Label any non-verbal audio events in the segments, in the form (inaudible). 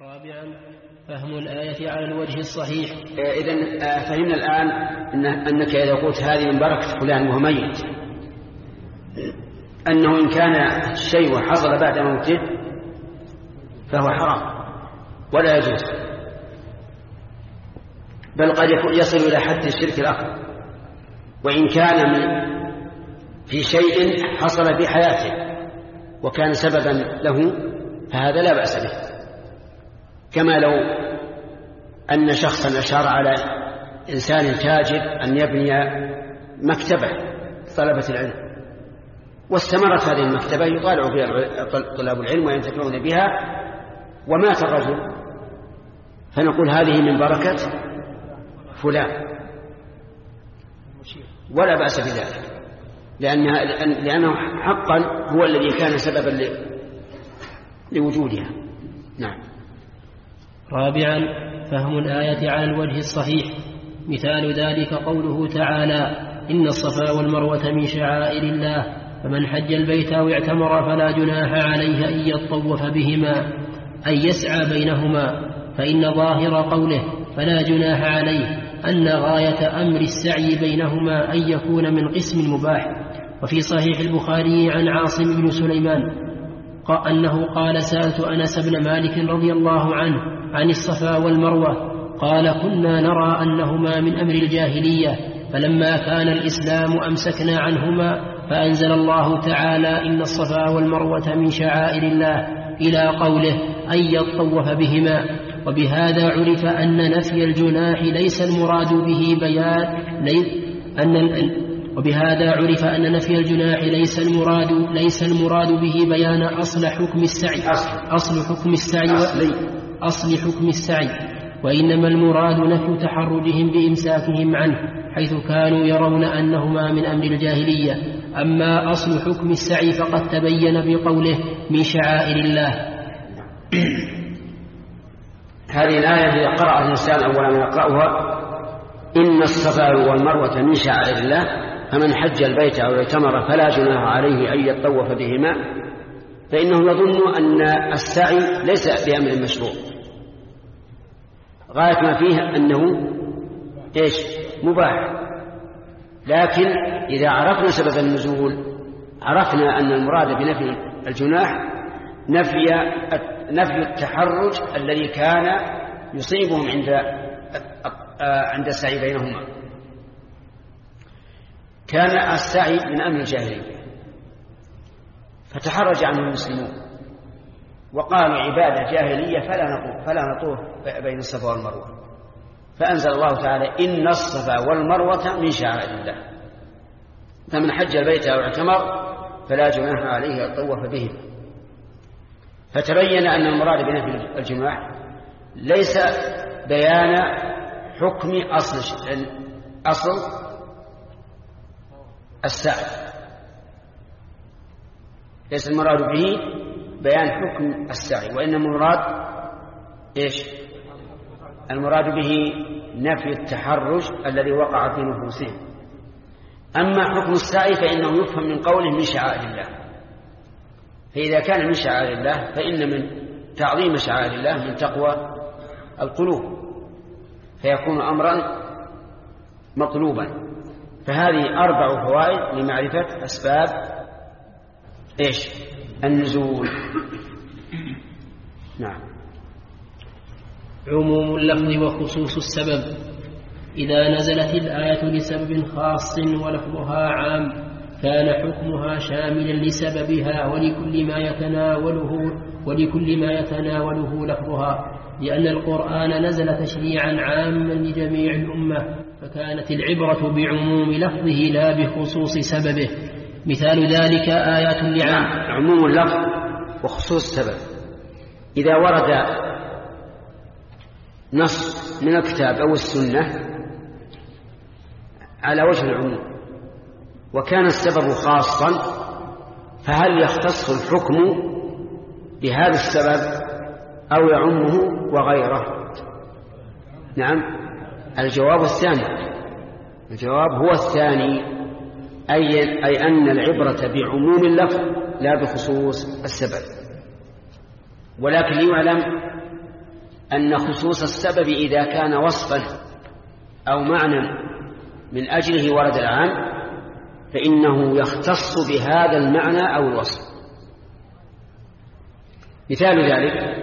رابعا فهم الآية على الوجه الصحيح. إذا فهمنا الآن أنك إذا قلت هذه من بركة فلان وهو ميت. أنه إن كان الشيء حصل بعد موته فهو حرام ولا يجوز. بل قد يصل إلى حد الشرك الأكبر. وإن كان من في شيء حصل في حياته وكان سببا له فهذا لا بأس به. كما لو أن شخصا أشار على إنسان تاجر أن يبني مكتبة طلبة العلم واستمرت هذه المكتبة يطالع فيها طلاب العلم وينتفعون بها ومات الرجل فنقول هذه من بركة فلان. ولا بأس بذلك لأنها لأنه حقا هو الذي كان سببا لوجودها. نعم. رابعا فهم الآية على الوجه الصحيح. مثال ذلك قوله تعالى إن الصفا والمروة من شعائر الله فمن حج البيت أو اعتمر فلا جناح عليه أن يطوف بهما أن يسعى بينهما. فإن ظاهر قوله فلا جناح عليه أن غاية أمر السعي بينهما أن يكون من قسم المباح وفي صحيح البخاري عن عاصم بن سليمان أنه قال سألت أنس بن مالك رضي الله عنه عن الصفا والمروة قال كنا نرى أنهما من أمر الجاهلية فلما كان الإسلام أمسكنا عنهما فأنزل الله تعالى إن الصفا والمروة من شعائر الله إلى قوله أن يطوف بهما وبهذا عرف أن نفي الجناح ليس المراد به بيان أن وبهذا عرف أن نفي الجناح ليس المراد ليس المراد به بيان أصل حكم السعي. أصل. حكم السعي أصل حكم السعي. وإنما المراد نفي تحرجهم بإمساكهم عنه حيث كانوا يرون أنهما من أمر الجاهلية. أما أصل حكم السعي فقد تبين بقوله من شعائر الله. (clears throat) هذه الآية إذا قرأ الإنسان أول ما يقرأها إن الصفا والمروة من شعائر الله. فمن حج البيت أو اعتمر فلا جناح عليه أن يطوف بهما فإنه يظن أن السعي ليس بأمر مشروع. غاية ما فيه أنه إيش؟ مباح. لكن إذا عرفنا سبب النزول عرفنا أن المراد بنفي الجناح نفي نفي التحرج الذي كان يصيبهم عند عند السعي بينهما. كان السعي من أمر الجاهلية. فتحرج عنه المسلمون. وقالوا عبادة جاهلية فلا نطوف فلا نطوف بين الصفا والمروة. فأنزل الله تعالى إن الصفا والمروة من شعائر الله. فمن حج البيت أو اعتمر فلا جناح عليه أن يطوف بهما فتبين أن المراد بنفي الجماع ليس بيان حكم أصل أصل السعي. ليس المراد به بيان حكم السعي وإنما المراد إيش؟ المراد به نفي التحرج الذي وقع في نفوسهم. أما حكم السعي فإنه يفهم من قوله من شعائر الله. فإذا كان من شعائر الله فإن من تعظيم شعائر الله من تقوى القلوب فيكون أمرا مطلوبا. فهذه أربع فوائد لمعرفة أسباب إيش؟ النزول. نعم. عموم اللفظ وخصوص السبب. إذا نزلت الآية لسبب خاص ولفظها عام كان حكمها شاملا لسببها ولكل ما يتناوله ولكل ما يتناوله لفظها لأن القرآن نزل تشريعا عاما لجميع الأمة. فكانت العبرة بعموم لفظه لا بخصوص سببه. مثال ذلك آيات لعام عموم اللفظ وخصوص السبب. إذا ورد نص من الكتاب أو السنة على وجه العموم وكان السبب خاصا فهل يختص الحكم بهذا السبب أو يعمه وغيره؟ نعم. الجواب الثاني. الجواب هو الثاني أي, أي أن العبرة بعموم اللفظ لا بخصوص السبب. ولكن ليعلم أن خصوص السبب إذا كان وصفا أو معنى من أجله ورد العام فإنه يختص بهذا المعنى أو الوصف. مثال ذلك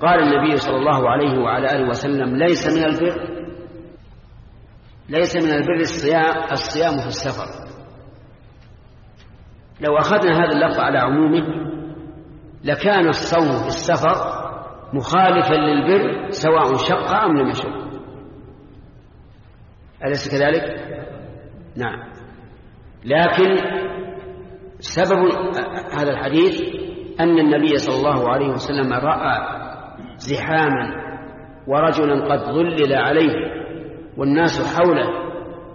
قال النبي صلى الله عليه وعلى آله وسلم ليس من البر ليس من البر الصيام الصيام في السفر. لو أخذنا هذا اللفظ على عمومه لكان الصوم في السفر مخالفا للبر سواء شق أم لم يشق. أليس كذلك؟ نعم. لكن سبب هذا الحديث أن النبي صلى الله عليه وسلم رأى زحاما ورجلا قد ظلل عليه والناس حوله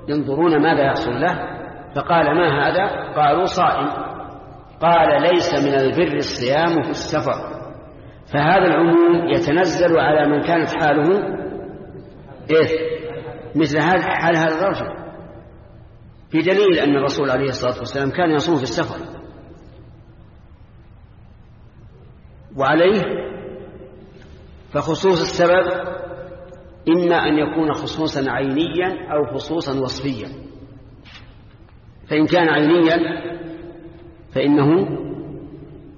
ينظرون ماذا يحصل له فقال ما هذا؟ قالوا صائم. قال ليس من البر الصيام في السفر. فهذا العموم يتنزل على من كانت حاله إيه مثل هذا حال هذا الرجل. بدليل أن الرسول عليه الصلاة والسلام كان يصوم في السفر. وعليه فخصوص السبب إما أن يكون خصوصا عينيا أو خصوصا وصفيا. فإن كان عينيا فإنه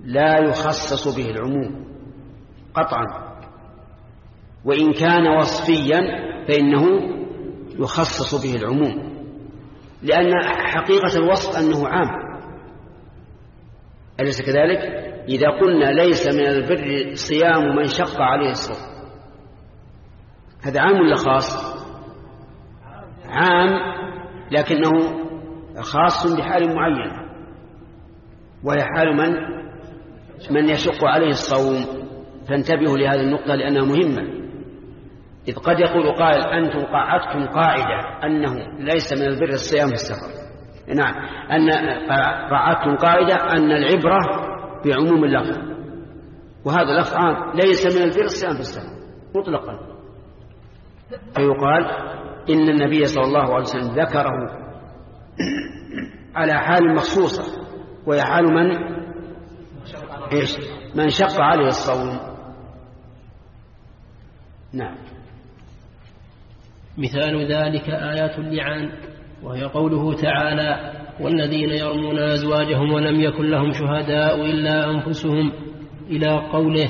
لا يخصص به العموم قطعا. وإن كان وصفيا فإنه يخصص به العموم. لأن حقيقة الوصف أنه عام. أليس كذلك؟ إذا قلنا ليس من البر صيام من شق عليه الصوم. هذا عام ولا خاص؟ عام لكنه خاص بحال معينة وهي حال من؟ من يشق عليه الصوم. فانتبهوا لهذه النقطة لأنها مهمة. إذ قد يقول قائل أنتم قعدتم قاعدة أنه ليس من البر الصيام في السفر. نعم. أن قعدتم قاعدة أن العبرة بعموم اللفظ. وهذا لفظ عام. ليس من البر الصيام في السفر. مطلقا. فيقال إن النبي صلى الله عليه وسلم ذكره على حال مخصوصة وهي حال من من شق عليه الصوم. نعم. مثال ذلك آيات اللعان وهي قوله تعالى والذين يرمون أزواجهم ولم يكن لهم شهداء إلا أنفسهم. إلى قوله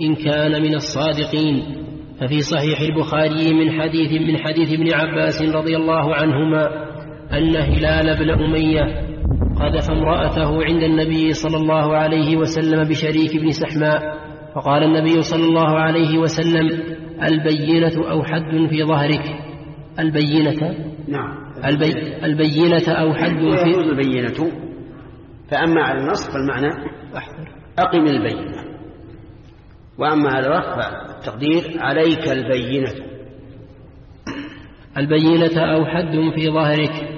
إن كان من الصادقين. ففي صحيح البخاري من حديث من حديث ابن عباس رضي الله عنهما أن هلال بن أمية قذف امرأته عند النبي صلى الله عليه وسلم بشريك بن سحماء فقال النبي صلى الله عليه وسلم البينة أو حد في ظهرك. البينة؟ نعم. البي البينة أو حد في البينة فأما على النص فالمعنى أقم البينة. وأما على الرفع فالتقدير عليك البينة. البينة أو حد في ظهرك.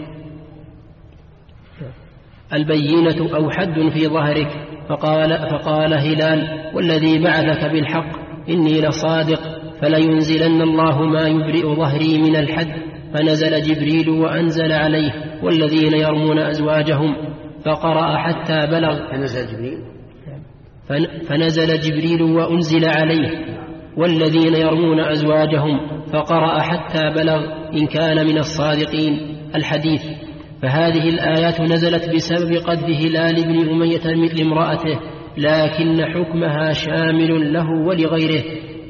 البينة أو حد في ظهرك. فقال فقال هلال والذي بعثك بالحق إني لصادق فلينزلن الله ما يبرئ ظهري من الحد. فنزل جبريل وأنزل عليه والذين يرمون أزواجهم فقرأ حتى بلغ. فنزل جبريل. فنزل جبريل وأنزل عليه والذين يرمون أزواجهم فقرأ حتى بلغ إن كان من الصادقين الحديث. فهذه الآيات نزلت بسبب قذف هلال بن أمية مثل امرأته لكن حكمها شامل له ولغيره.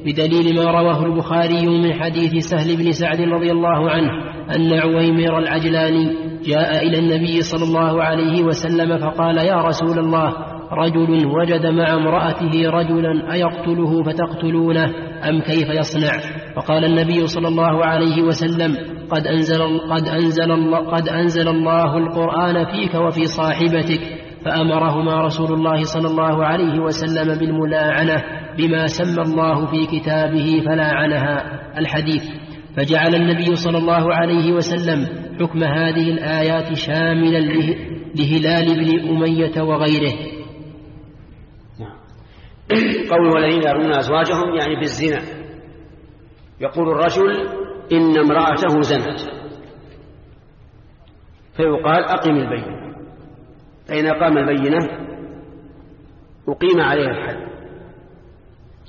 بدليل ما رواه البخاري من حديث سهل بن سعد رضي الله عنه أن عويمر العجلاني جاء إلى النبي صلى الله عليه وسلم فقال يا رسول الله رجل وجد مع امرأته رجلا أيقتله فتقتلونه أم كيف يصنع؟ فقال النبي صلى الله عليه وسلم قد أنزل, قد أنزل, الله, قد أنزل الله القرآن فيك وفي صاحبتك. فأمرهما رسول الله صلى الله عليه وسلم بالملاعنة بما سمى الله في كتابه فلاعنها الحديث. فجعل النبي صلى الله عليه وسلم حكم هذه الآيات شاملا لهلال بن أمية وغيره. قول والذين يرون أزواجهم يعني بالزنا. يقول الرجل إن امرأته زنت. فيقال أقم البينة فإن أقام البينة أقيم عليها الحد.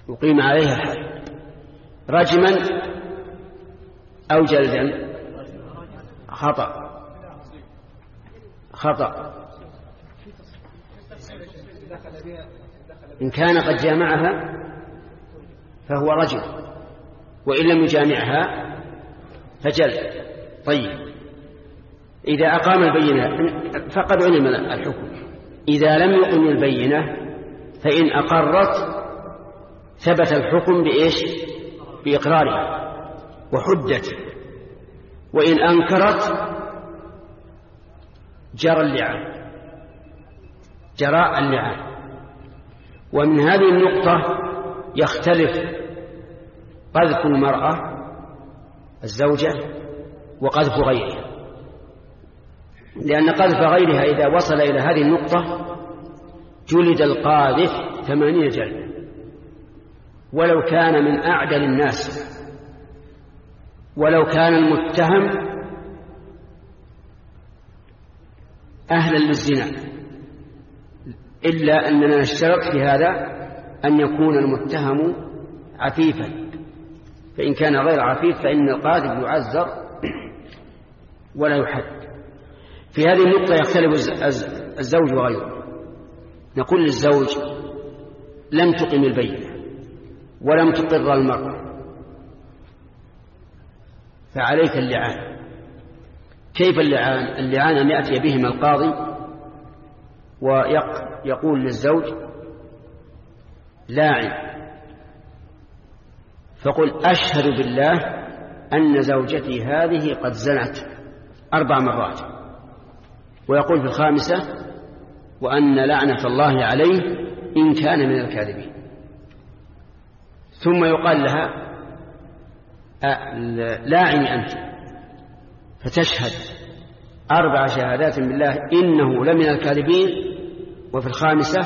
أقيم عليها الحد. رجما أو جلدا. خطأ. خطأ. إن كان قد جامعها فهو رجل وإن لم يجامعها فجلد طيب. إذا أقام البينة فقد علم الحكم. إذا لم يقم البينة فإن أقرت ثبت الحكم بإيش؟ بإقرارها. وحدت. وإن أنكرت جرى اللعان جرى اللعان ومن هذه النقطة يختلف قذف المرأة الزوجة وقذف غيرها. لأن قذف غيرها إذا وصل إلى هذه النقطة جلد القاذف ثمانين جلدة ولو كان من أعدل الناس ولو كان المتهم أهلا للزنا. إلا أننا نشترط في هذا أن يكون المتهم عفيفا. فإن كان غير عفيف فإن القاذف يعذر ولا يحد. في هذه النقطة يختلف الزوج وغيره. نقول للزوج لم تقم البينة ولم تقر المرأة. فعليك اللعان. كيف اللعان؟ اللعان أن يأتي بهما القاضي ويقول للزوج لاعن. فقل أشهد بالله أن زوجتي هذه قد زنت أربع مرات. ويقول في الخامسة وأن لعنة الله عليه إن كان من الكاذبين. ثم يقال لها لاعني أنت. فتشهد أربع شهادات بالله إنه لمن الكاذبين وفي الخامسة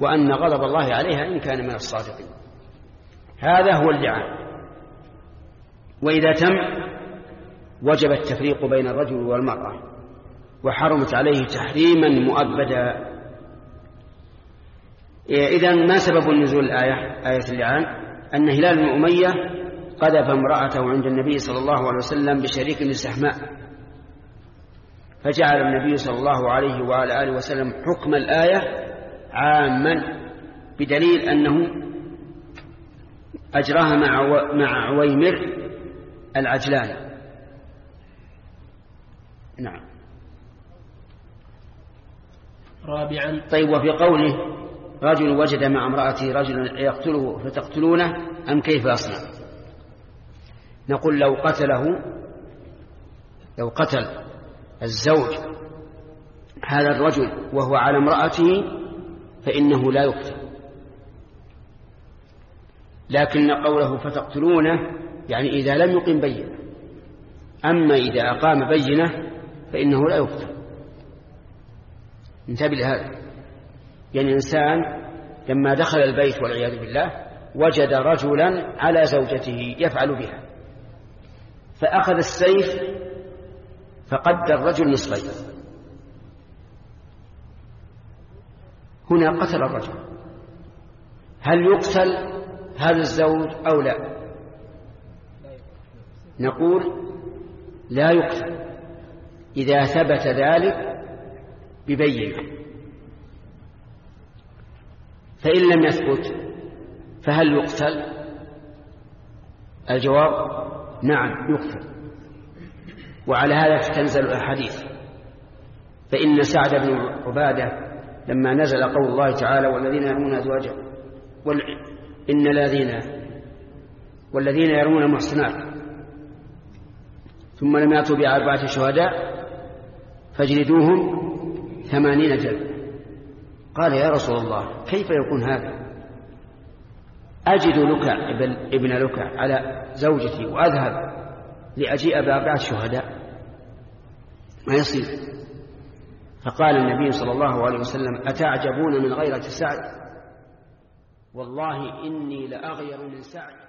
وأن غضب الله عليها إن كان من الصادقين. هذا هو اللعان. وإذا تم وجب التفريق بين الرجل والمرأة وحرمت عليه تحريما مؤبدا. إذا ما سبب نزول الآية؟ آية اللعان. أن هلال بن أمية قذف امرأته عند النبي صلى الله عليه وسلم بشريك للسحماء فجعل النبي صلى الله عليه وعلى آله وسلم حكم الآية عاما بدليل أنه أجراها مع مع عويمر العجلان. نعم. رابعا. طيب وفي قوله رجل وجد مع امرأته رجلا يقتله فتقتلونه أم كيف أصنع نقول لو قتله لو قتل الزوج هذا الرجل وهو على امرأته فإنه لا يقتل. لكن قوله فتقتلونه يعني إذا لم يقم بينة. أما إذا أقام بينة فإنه لا يقتل. انتبه لهذا. يعني إنسان لما دخل البيت والعياذ بالله وجد رجلا على زوجته يفعل بها. فأخذ السيف فقد الرجل نصفين. هنا قتل الرجل. هل يقتل هذا الزوج أو لا؟ نقول لا يقتل. إذا ثبت ذلك ببينة. فإن لم يثبت فهل يقتل؟ الجواب نعم يقتل. وعلى هذا تنزل الأحاديث فإن سعد بن عبادة لما نزل قول الله تعالى والذين يرمون أزواجهم إن الذين والذين يرمون المحصنات ثم لم يأتوا بأربعة شهداء فاجلدوهم ثمانين جلدة قال يا رسول الله كيف يكون هذا؟ أجد لك ابن لك على زوجتي وأذهب. لأجيء بأربعة شهداء. ما يصير؟ فقال النبي صلى الله عليه وسلم أتعجبون من غيرة سعد؟ والله إني لأغير من سعد.